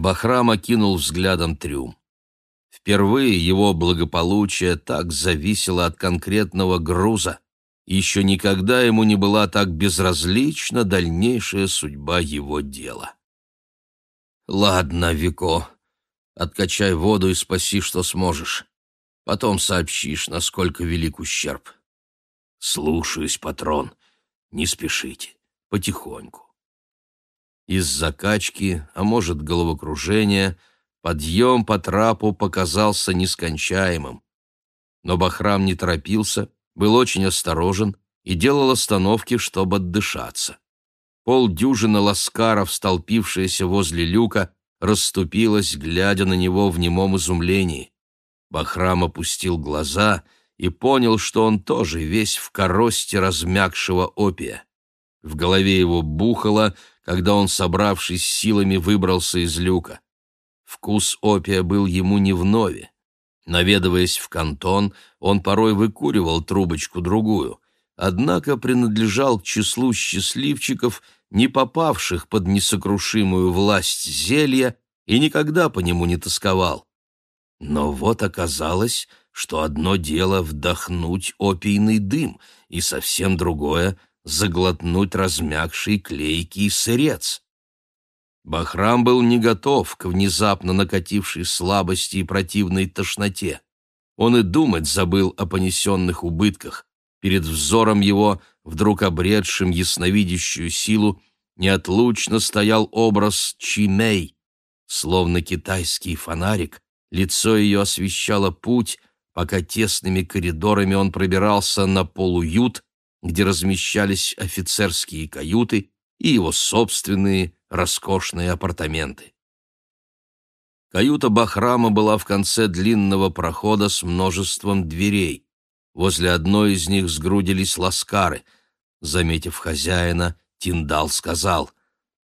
Бахрам окинул взглядом трюм. Впервые его благополучие так зависело от конкретного груза. Еще никогда ему не была так безразлична дальнейшая судьба его дела. «Ладно, Вико, откачай воду и спаси, что сможешь. Потом сообщишь, насколько велик ущерб». «Слушаюсь, патрон. Не спешите. Потихоньку». Из закачки, а может, головокружения, подъем по трапу показался нескончаемым. Но Бахрам не торопился, был очень осторожен и делал остановки, чтобы отдышаться. Полдюжины ласкаров, столпившиеся возле люка, расступилась, глядя на него в немом изумлении. Бахрам опустил глаза и понял, что он тоже весь в коросте размягшего опия. В голове его бухало, когда он, собравшись силами, выбрался из люка. Вкус опия был ему не вновь. Наведываясь в кантон, он порой выкуривал трубочку-другую, однако принадлежал к числу счастливчиков, не попавших под несокрушимую власть зелья и никогда по нему не тосковал. Но вот оказалось, что одно дело вдохнуть опийный дым, и совсем другое — заглотнуть размягший клейкий сырец. Бахрам был не готов к внезапно накатившей слабости и противной тошноте. Он и думать забыл о понесенных убытках. Перед взором его, вдруг обретшим ясновидящую силу, неотлучно стоял образ Чимей. Словно китайский фонарик, лицо ее освещало путь, пока тесными коридорами он пробирался на полуют, где размещались офицерские каюты и его собственные роскошные апартаменты. Каюта Бахрама была в конце длинного прохода с множеством дверей. Возле одной из них сгрудились ласкары. Заметив хозяина, Тиндал сказал,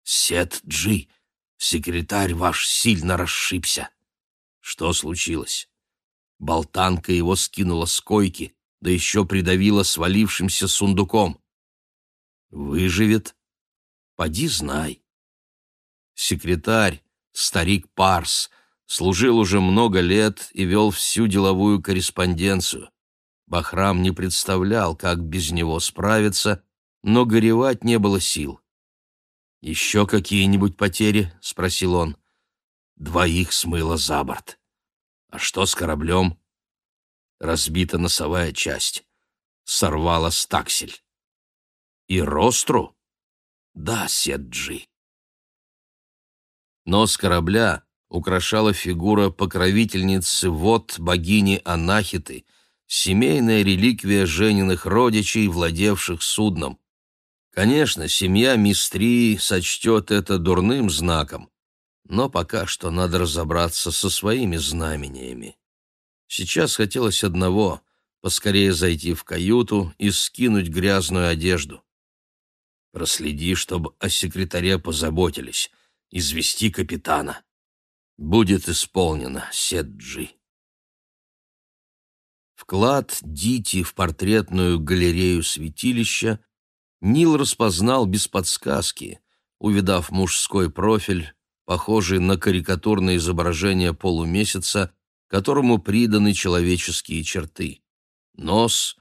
«Сет Джи, секретарь ваш сильно расшибся». Что случилось? Болтанка его скинула с койки, да еще придавила свалившимся сундуком. «Выживет? Поди знай». Секретарь, старик Парс, служил уже много лет и вел всю деловую корреспонденцию. Бахрам не представлял, как без него справиться, но горевать не было сил. «Еще какие-нибудь потери?» — спросил он. «Двоих смыло за борт. А что с кораблем?» «Разбита носовая часть. Сорвала стаксель». «И ростру?» «Да, Седжи». Нос корабля украшала фигура покровительницы вод богини Анахиты, семейная реликвия Жениных родичей, владевших судном. Конечно, семья Мистрии сочтет это дурным знаком, но пока что надо разобраться со своими знамениями. Сейчас хотелось одного — поскорее зайти в каюту и скинуть грязную одежду. Проследи, чтобы о секретаре позаботились извести капитана. Будет исполнено, Седжи. Вклад Дити в портретную галерею святилища Нил распознал без подсказки, увидав мужской профиль, похожий на карикатурное изображение полумесяца, которому приданы человеческие черты. Нос,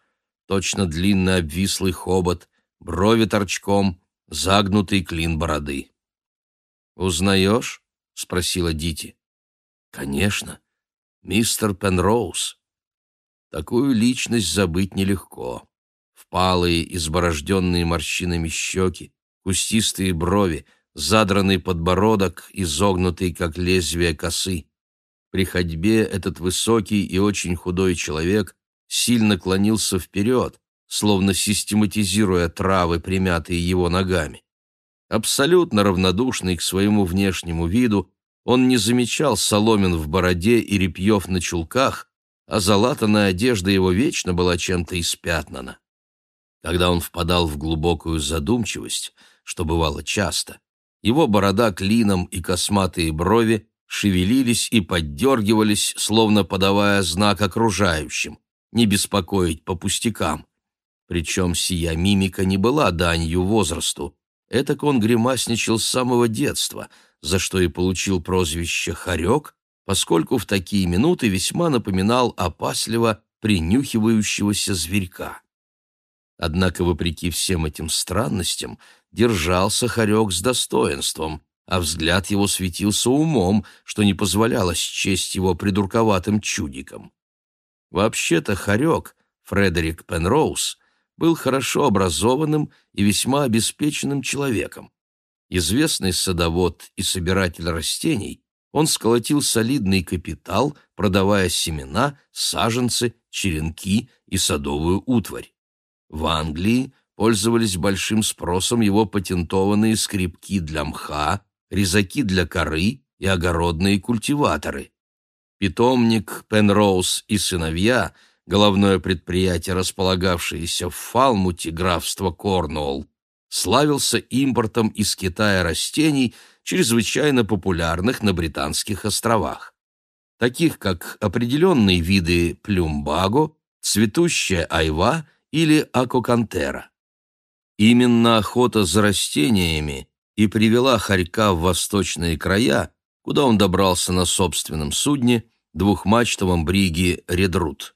точно длинный обвислый хобот, брови торчком, загнутый клин бороды. «Узнаешь?» — спросила Дити. «Конечно. Мистер Пенроуз. Такую личность забыть нелегко. Впалые, изборожденные морщинами щеки, кустистые брови, задранный подбородок, изогнутый, как лезвие косы. При ходьбе этот высокий и очень худой человек сильно клонился вперед, словно систематизируя травы, примятые его ногами. Абсолютно равнодушный к своему внешнему виду, он не замечал соломин в бороде и репьев на чулках, а залатанная одежда его вечно была чем-то испятнана. Когда он впадал в глубокую задумчивость, что бывало часто, его борода клином и косматые брови шевелились и поддергивались, словно подавая знак окружающим, не беспокоить по пустякам. Причем сия мимика не была данью возрасту, Этак он гримасничал с самого детства, за что и получил прозвище «Хорек», поскольку в такие минуты весьма напоминал опасливо принюхивающегося зверька. Однако, вопреки всем этим странностям, держался Хорек с достоинством, а взгляд его светился умом, что не позволяло счесть его придурковатым чудиком. Вообще-то Хорек, Фредерик Пенроуз, был хорошо образованным и весьма обеспеченным человеком. Известный садовод и собиратель растений, он сколотил солидный капитал, продавая семена, саженцы, черенки и садовую утварь. В Англии пользовались большим спросом его патентованные скребки для мха, резаки для коры и огородные культиваторы. Питомник Пенроуз и сыновья, головное предприятие, располагавшееся в Фалмуте графства Корнуолл, славился импортом из Китая растений, чрезвычайно популярных на Британских островах, таких как определенные виды плюмбаго, цветущая айва или акокантера. Именно охота за растениями и привела Харька в восточные края, куда он добрался на собственном судне, двухмачтовом бриге «Редрут».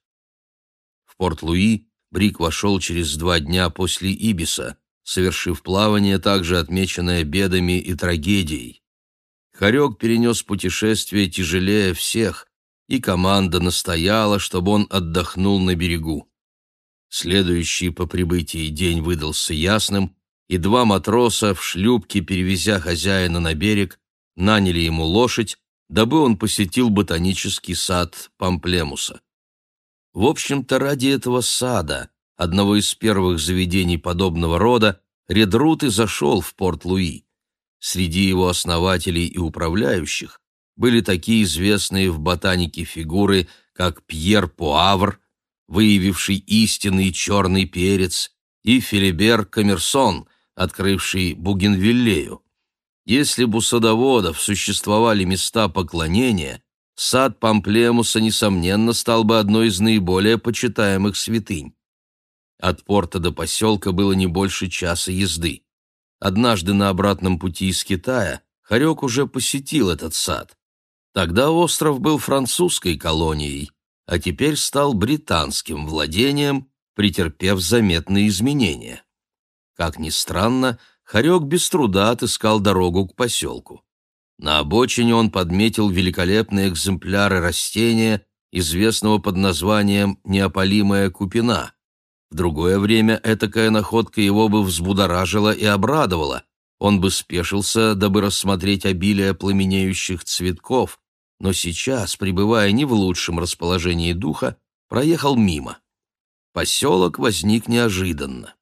В Порт-Луи бриг вошел через два дня после Ибиса, совершив плавание, также отмеченное бедами и трагедией. Харек перенес путешествие тяжелее всех, и команда настояла, чтобы он отдохнул на берегу. Следующий по прибытии день выдался ясным, и два матроса в шлюпке, перевезя хозяина на берег, наняли ему лошадь, дабы он посетил ботанический сад Памплемуса. В общем-то, ради этого сада, одного из первых заведений подобного рода, Редрут и зашел в Порт-Луи. Среди его основателей и управляющих были такие известные в ботанике фигуры, как Пьер Пуавр, выявивший истинный черный перец, и Филибер Коммерсон, открывший Бугенвиллею. Если бы у садоводов существовали места поклонения, сад Памплемуса, несомненно, стал бы одной из наиболее почитаемых святынь. От порта до поселка было не больше часа езды. Однажды на обратном пути из Китая Харек уже посетил этот сад. Тогда остров был французской колонией, а теперь стал британским владением, претерпев заметные изменения. Как ни странно, Харек без труда отыскал дорогу к поселку. На обочине он подметил великолепные экземпляры растения, известного под названием «неопалимая купина», в другое время этакая находка его бы взбудоражила и обрадовала. Он бы спешился, дабы рассмотреть обилие пламенеющих цветков, но сейчас, пребывая не в лучшем расположении духа, проехал мимо. Поселок возник неожиданно.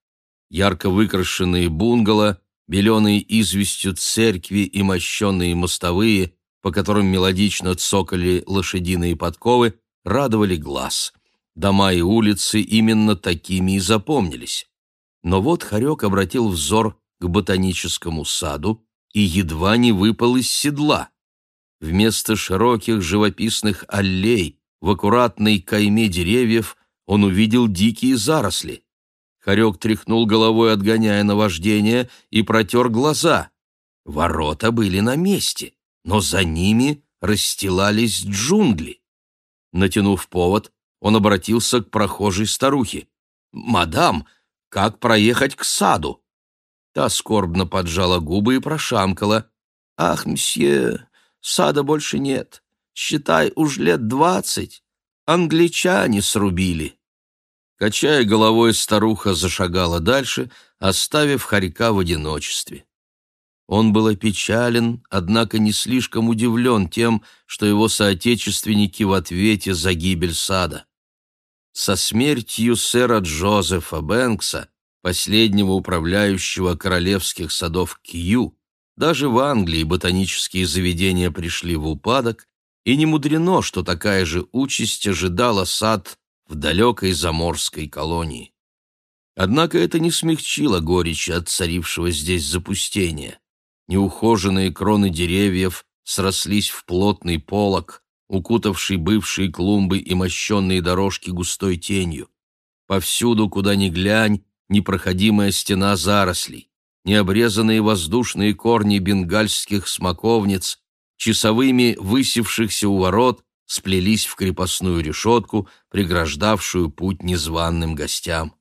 Ярко выкрашенные бунгало, беленые известью церкви и мощенные мостовые, по которым мелодично цокали лошадиные подковы, радовали глаз — Дома и улицы именно такими и запомнились. Но вот Харек обратил взор к ботаническому саду и едва не выпал из седла. Вместо широких живописных аллей в аккуратной кайме деревьев он увидел дикие заросли. Харек тряхнул головой, отгоняя наваждение, и протер глаза. Ворота были на месте, но за ними расстилались джунгли. Натянув повод, он обратился к прохожей старухе. «Мадам, как проехать к саду?» Та скорбно поджала губы и прошамкала. «Ах, мсье, сада больше нет. Считай, уж лет двадцать. Англичане срубили». Качая головой, старуха зашагала дальше, оставив хорька в одиночестве. Он был опечален, однако не слишком удивлен тем, что его соотечественники в ответе за гибель сада. Со смертью сэра Джозефа Бэнкса, последнего управляющего королевских садов Кью, даже в Англии ботанические заведения пришли в упадок, и не мудрено, что такая же участь ожидала сад в далекой заморской колонии. Однако это не смягчило горечи от царившего здесь запустения. Неухоженные кроны деревьев срослись в плотный полог, укутавший бывшие клумбы и мощенные дорожки густой тенью. Повсюду, куда ни глянь, непроходимая стена зарослей. необрезанные воздушные корни бенгальских смоковниц, часовыми высевшихся у ворот, сплелись в крепостную решетку, преграждавшую путь незваным гостям.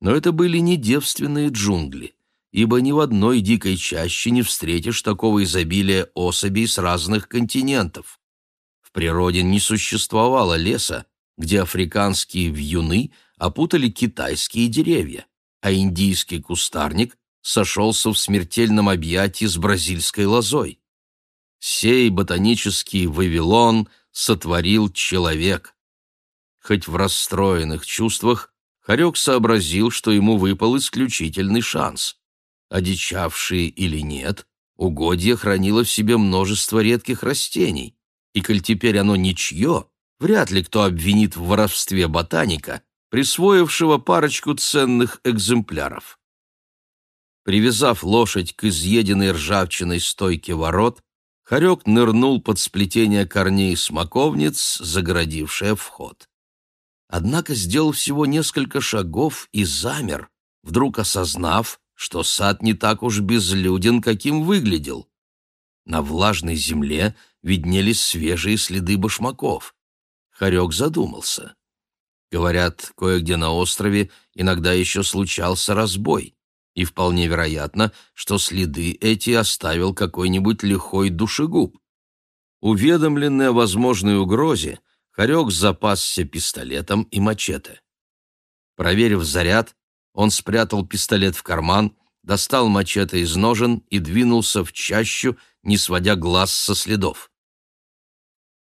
Но это были не девственные джунгли, ибо ни в одной дикой чаще не встретишь такого изобилия особей с разных континентов. В природе не существовало леса, где африканские вьюны опутали китайские деревья, а индийский кустарник сошелся в смертельном объятии с бразильской лозой. Сей ботанический Вавилон сотворил человек. Хоть в расстроенных чувствах, Харек сообразил, что ему выпал исключительный шанс. Одичавшие или нет, угодье хранило в себе множество редких растений, и коль теперь оно ничье, вряд ли кто обвинит в воровстве ботаника, присвоившего парочку ценных экземпляров. Привязав лошадь к изъеденной ржавчиной стойке ворот, Харек нырнул под сплетение корней смоковниц, загородившее вход. Однако сделал всего несколько шагов и замер, вдруг осознав, что сад не так уж безлюден, каким выглядел. На влажной земле виднелись свежие следы башмаков. Харек задумался. Говорят, кое-где на острове иногда еще случался разбой и вполне вероятно, что следы эти оставил какой-нибудь лихой душегуб. Уведомленный о возможной угрозе, Харек запасся пистолетом и мачете. Проверив заряд, он спрятал пистолет в карман, достал мачете из ножен и двинулся в чащу, не сводя глаз со следов.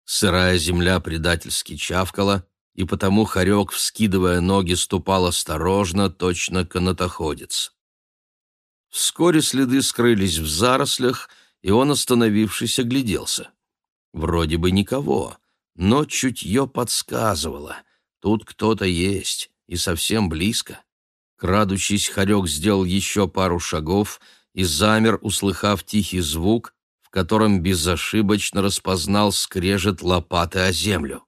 Сырая земля предательски чавкала, и потому Харек, вскидывая ноги, ступал осторожно, точно канатоходец. Вскоре следы скрылись в зарослях, и он, остановившись, огляделся. Вроде бы никого, но чутье подсказывало. Тут кто-то есть, и совсем близко. Крадучись, Харек сделал еще пару шагов и замер, услыхав тихий звук, в котором безошибочно распознал скрежет лопаты о землю.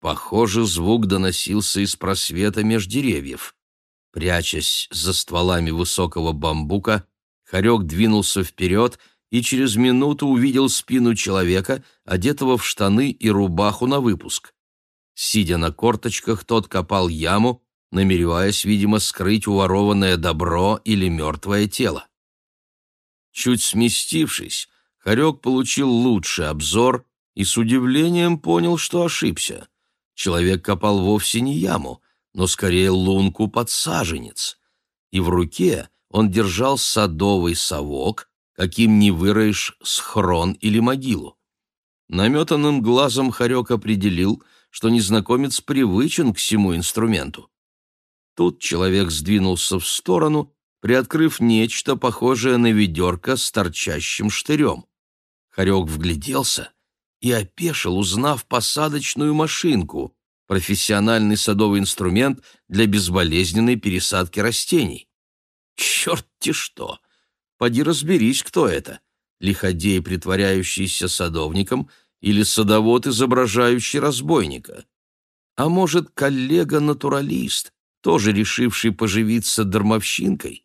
Похоже, звук доносился из просвета меж деревьев. Прячась за стволами высокого бамбука, Харек двинулся вперед и через минуту увидел спину человека, одетого в штаны и рубаху на выпуск. Сидя на корточках, тот копал яму, намереваясь, видимо, скрыть уворованное добро или мертвое тело. Чуть сместившись, Харек получил лучший обзор и с удивлением понял, что ошибся. Человек копал вовсе не яму, но скорее лунку под саженец, и в руке он держал садовый совок, каким не выроешь схрон или могилу. Наметанным глазом Харек определил, что незнакомец привычен к всему инструменту. Тут человек сдвинулся в сторону, приоткрыв нечто похожее на ведерко с торчащим штырем. Харек вгляделся и опешил, узнав посадочную машинку, профессиональный садовый инструмент для безболезненной пересадки растений. Черт-те что! Поди разберись, кто это. Лиходей, притворяющийся садовником, или садовод, изображающий разбойника. А может, коллега-натуралист, тоже решивший поживиться дармовщинкой?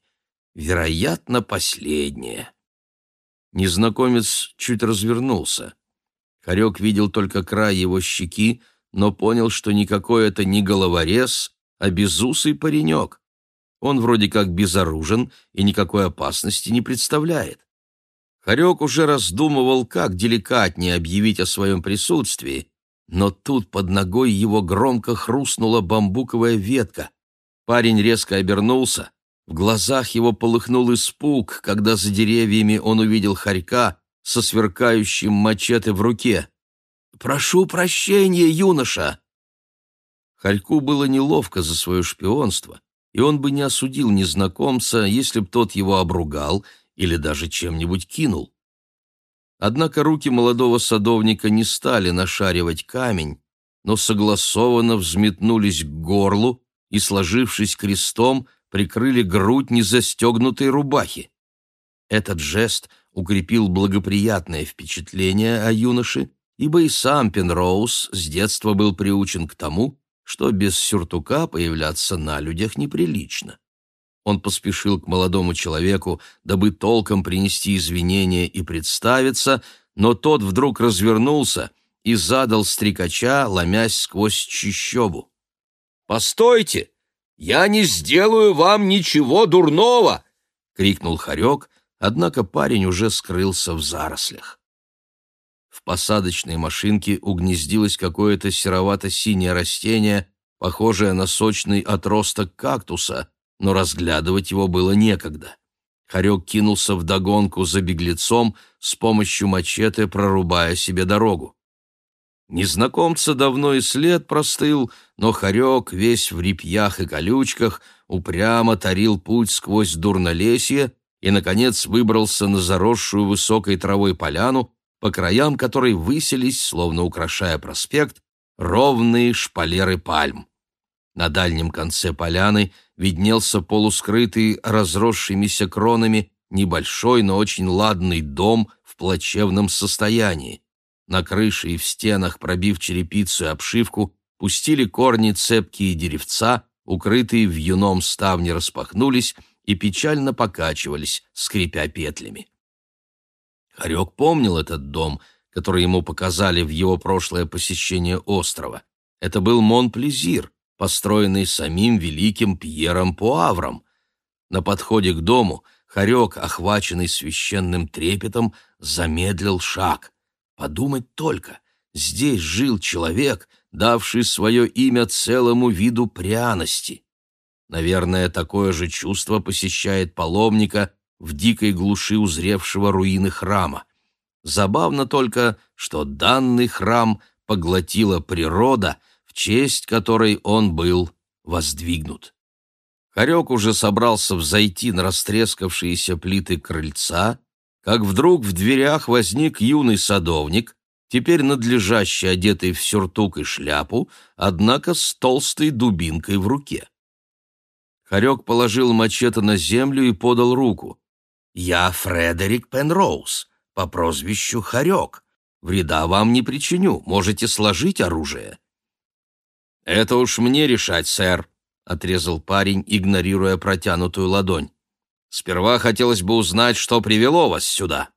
Вероятно, последнее. Незнакомец чуть развернулся. Харек видел только край его щеки, но понял, что никакой это не головорез, а безусый паренек. Он вроде как безоружен и никакой опасности не представляет. Харек уже раздумывал, как деликатнее объявить о своем присутствии, но тут под ногой его громко хрустнула бамбуковая ветка. Парень резко обернулся. В глазах его полыхнул испуг, когда за деревьями он увидел хорька со сверкающим мачете в руке. «Прошу прощения, юноша!» Харьку было неловко за свое шпионство, и он бы не осудил незнакомца, если б тот его обругал или даже чем-нибудь кинул. Однако руки молодого садовника не стали нашаривать камень, но согласованно взметнулись к горлу и, сложившись крестом, прикрыли грудь незастегнутой рубахи. Этот жест укрепил благоприятное впечатление о юноше ибо и сам Пенроуз с детства был приучен к тому, что без сюртука появляться на людях неприлично. Он поспешил к молодому человеку, дабы толком принести извинения и представиться, но тот вдруг развернулся и задал стрекача, ломясь сквозь чищобу. «Постойте! Я не сделаю вам ничего дурного!» — крикнул Харек, однако парень уже скрылся в зарослях. Посадочной машинке угнездилось какое-то серовато-синее растение, похожее на сочный отросток кактуса, но разглядывать его было некогда. Харек кинулся в догонку за беглецом, с помощью мачете прорубая себе дорогу. Незнакомца давно и след простыл, но Харек, весь в репьях и колючках, упрямо тарил путь сквозь дурнолесье и, наконец, выбрался на заросшую высокой травой поляну, по краям которой высились, словно украшая проспект, ровные шпалеры пальм. На дальнем конце поляны виднелся полускрытый разросшимися кронами небольшой, но очень ладный дом в плачевном состоянии. На крыше и в стенах, пробив черепицу и обшивку, пустили корни цепкие деревца, укрытые в юном ставне распахнулись и печально покачивались, скрипя петлями. Харек помнил этот дом, который ему показали в его прошлое посещение острова. Это был Монплезир, построенный самим великим Пьером Пуавром. На подходе к дому Харек, охваченный священным трепетом, замедлил шаг. Подумать только, здесь жил человек, давший свое имя целому виду пряности. Наверное, такое же чувство посещает паломника в дикой глуши узревшего руины храма. Забавно только, что данный храм поглотила природа — честь которой он был воздвигнут. Харек уже собрался взойти на растрескавшиеся плиты крыльца, как вдруг в дверях возник юный садовник, теперь надлежащий одетый в сюртук и шляпу, однако с толстой дубинкой в руке. Харек положил мачете на землю и подал руку. «Я Фредерик Пенроуз, по прозвищу Харек. Вреда вам не причиню, можете сложить оружие». «Это уж мне решать, сэр», — отрезал парень, игнорируя протянутую ладонь. «Сперва хотелось бы узнать, что привело вас сюда».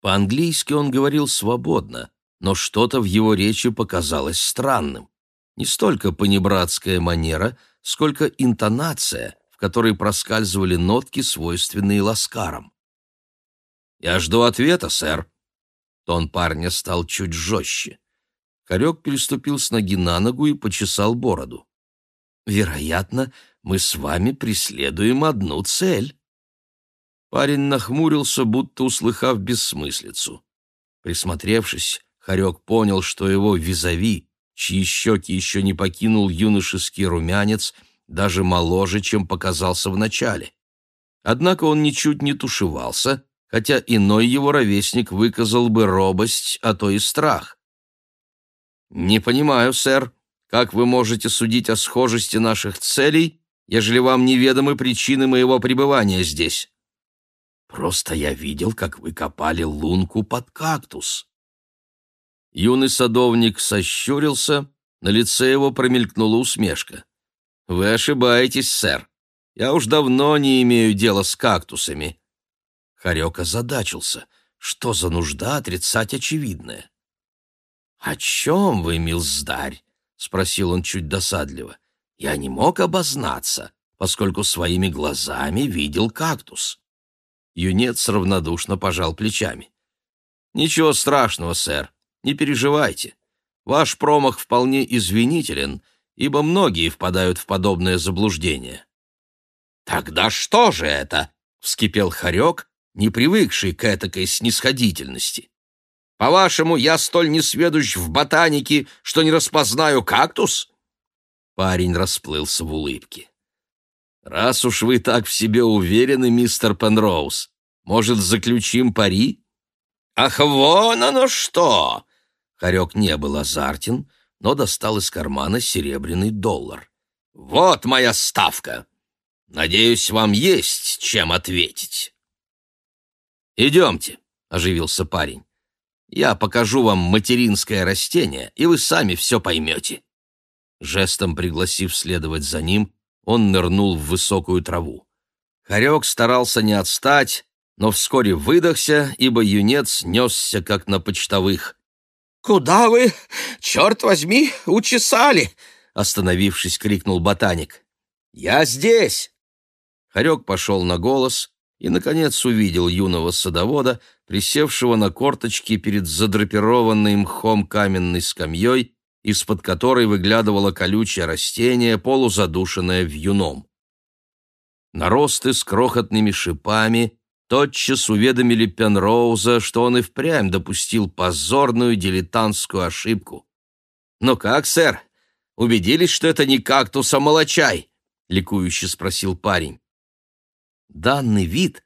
По-английски он говорил свободно, но что-то в его речи показалось странным. Не столько понебратская манера, сколько интонация, в которой проскальзывали нотки, свойственные ласкарам. «Я жду ответа, сэр». Тон парня стал чуть жестче. Хорек переступил с ноги на ногу и почесал бороду. «Вероятно, мы с вами преследуем одну цель». Парень нахмурился, будто услыхав бессмыслицу. Присмотревшись, Хорек понял, что его визави, чьи щеки еще не покинул юношеский румянец, даже моложе, чем показался вначале. Однако он ничуть не тушевался, хотя иной его ровесник выказал бы робость, а то и страх. «Не понимаю, сэр, как вы можете судить о схожести наших целей, ежели вам неведомы причины моего пребывания здесь?» «Просто я видел, как вы копали лунку под кактус». Юный садовник сощурился, на лице его промелькнула усмешка. «Вы ошибаетесь, сэр. Я уж давно не имею дела с кактусами». Харек озадачился. Что за нужда отрицать очевидное? «О чем вы, милздарь?» — спросил он чуть досадливо. «Я не мог обознаться, поскольку своими глазами видел кактус». Юнец равнодушно пожал плечами. «Ничего страшного, сэр, не переживайте. Ваш промах вполне извинителен, ибо многие впадают в подобное заблуждение». «Тогда что же это?» — вскипел Харек, не привыкший к этакой снисходительности. По-вашему, я столь несведущ в ботанике, что не распознаю кактус?» Парень расплылся в улыбке. «Раз уж вы так в себе уверены, мистер Пенроуз, может, заключим пари?» «Ах, вон оно что!» Харек не был азартен, но достал из кармана серебряный доллар. «Вот моя ставка! Надеюсь, вам есть чем ответить». «Идемте», — оживился парень. Я покажу вам материнское растение, и вы сами все поймете». Жестом пригласив следовать за ним, он нырнул в высокую траву. Хорек старался не отстать, но вскоре выдохся, ибо юнец несся, как на почтовых. «Куда вы, черт возьми, учесали?» Остановившись, крикнул ботаник. «Я здесь!» Хорек пошел на голос и, наконец, увидел юного садовода, присевшего на корточки перед задрапированной мхом каменной скамьей, из-под которой выглядывало колючее растение, полузадушенное вьюном. Наросты с крохотными шипами тотчас уведомили Пенроуза, что он и впрямь допустил позорную дилетантскую ошибку. «Ну как, сэр, убедились, что это не кактус, а молочай?» — ликующе спросил парень. Данный вид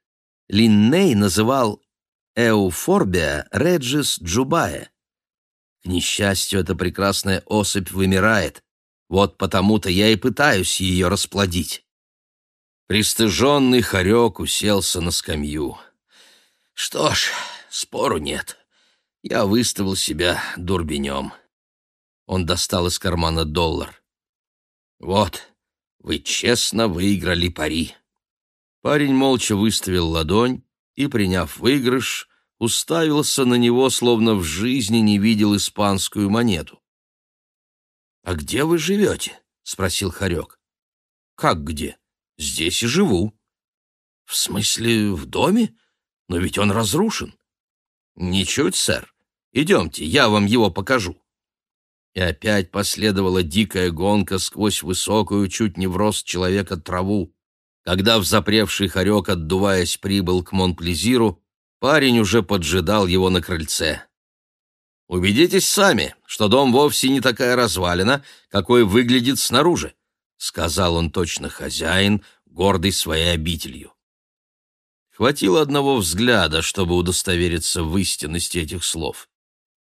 Линней называл Эуфорбия реджис джубая. К несчастью, эта прекрасная особь вымирает. Вот потому-то я и пытаюсь ее расплодить. Пристыженный хорек уселся на скамью. Что ж, спору нет. Я выставил себя дурбенем. Он достал из кармана доллар. «Вот, вы честно выиграли пари». Парень молча выставил ладонь и, приняв выигрыш, уставился на него, словно в жизни не видел испанскую монету. «А где вы живете?» — спросил Харек. «Как где? Здесь и живу». «В смысле, в доме? Но ведь он разрушен». «Ничуть, сэр. Идемте, я вам его покажу». И опять последовала дикая гонка сквозь высокую, чуть не в рост человека, траву. Когда взапревший хорек, отдуваясь, прибыл к Монплезиру, парень уже поджидал его на крыльце. «Убедитесь сами, что дом вовсе не такая развалина, какой выглядит снаружи», — сказал он точно хозяин, гордый своей обителью. Хватило одного взгляда, чтобы удостовериться в истинности этих слов.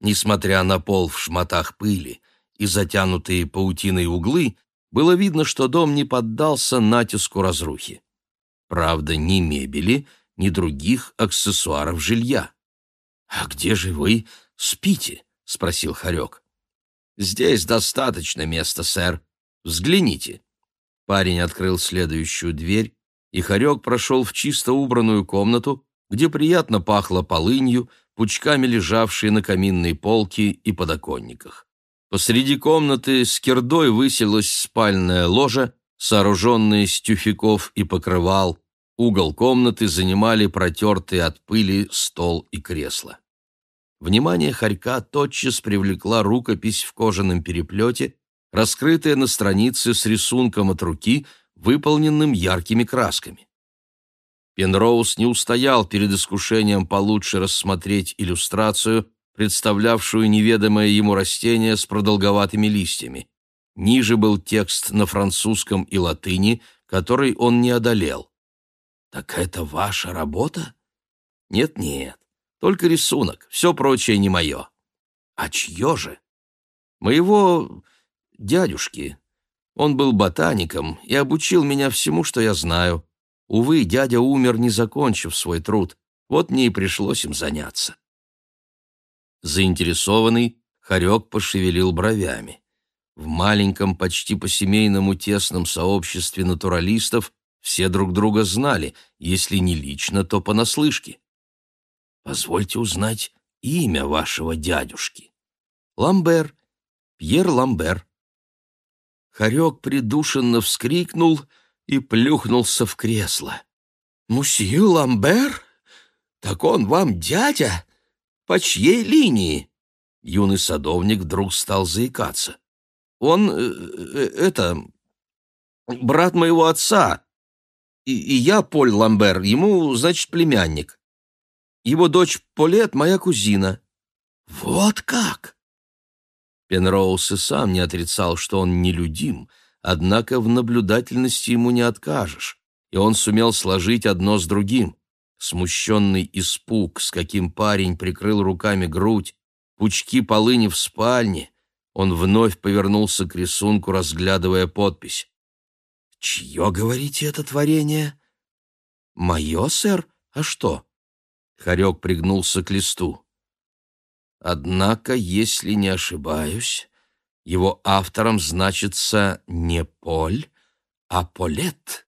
Несмотря на пол в шматах пыли и затянутые паутиной углы, было видно, что дом не поддался натиску разрухи. Правда, ни мебели, ни других аксессуаров жилья. «А где же вы спите?» — спросил Харек. «Здесь достаточно места, сэр. Взгляните». Парень открыл следующую дверь, и Харек прошел в чисто убранную комнату, где приятно пахло полынью, пучками лежавшей на каминной полке и подоконниках. Посреди комнаты с кирдой высилась спальная ложа, сооруженная из тюфяков и покрывал. Угол комнаты занимали протертые от пыли стол и кресло. Внимание Харька тотчас привлекла рукопись в кожаном переплете, раскрытая на странице с рисунком от руки, выполненным яркими красками. Пенроуз не устоял перед искушением получше рассмотреть иллюстрацию представлявшую неведомое ему растение с продолговатыми листьями. Ниже был текст на французском и латыни, который он не одолел. «Так это ваша работа?» «Нет-нет, только рисунок, все прочее не мое». «А чье же?» «Моего дядюшки. Он был ботаником и обучил меня всему, что я знаю. Увы, дядя умер, не закончив свой труд. Вот мне и пришлось им заняться». Заинтересованный, Харек пошевелил бровями. В маленьком, почти по-семейному тесном сообществе натуралистов все друг друга знали, если не лично, то понаслышке. «Позвольте узнать имя вашего дядюшки». «Ламбер, Пьер Ламбер». Харек придушенно вскрикнул и плюхнулся в кресло. «Мусье Ламбер? Так он вам дядя?» По чьей линии?» Юный садовник вдруг стал заикаться. «Он... Э, э, это... брат моего отца. И, и я, Поль Ламбер, ему, значит, племянник. Его дочь Полет — моя кузина». «Вот как!» Пенроуз и сам не отрицал, что он нелюдим, однако в наблюдательности ему не откажешь, и он сумел сложить одно с другим смущенный испуг, с каким парень прикрыл руками грудь, пучки полыни в спальне, он вновь повернулся к рисунку, разглядывая подпись. «Чье, говорите, это творение?» «Мое, сэр? А что?» Харек пригнулся к листу. «Однако, если не ошибаюсь, его автором значится не Поль, А Полет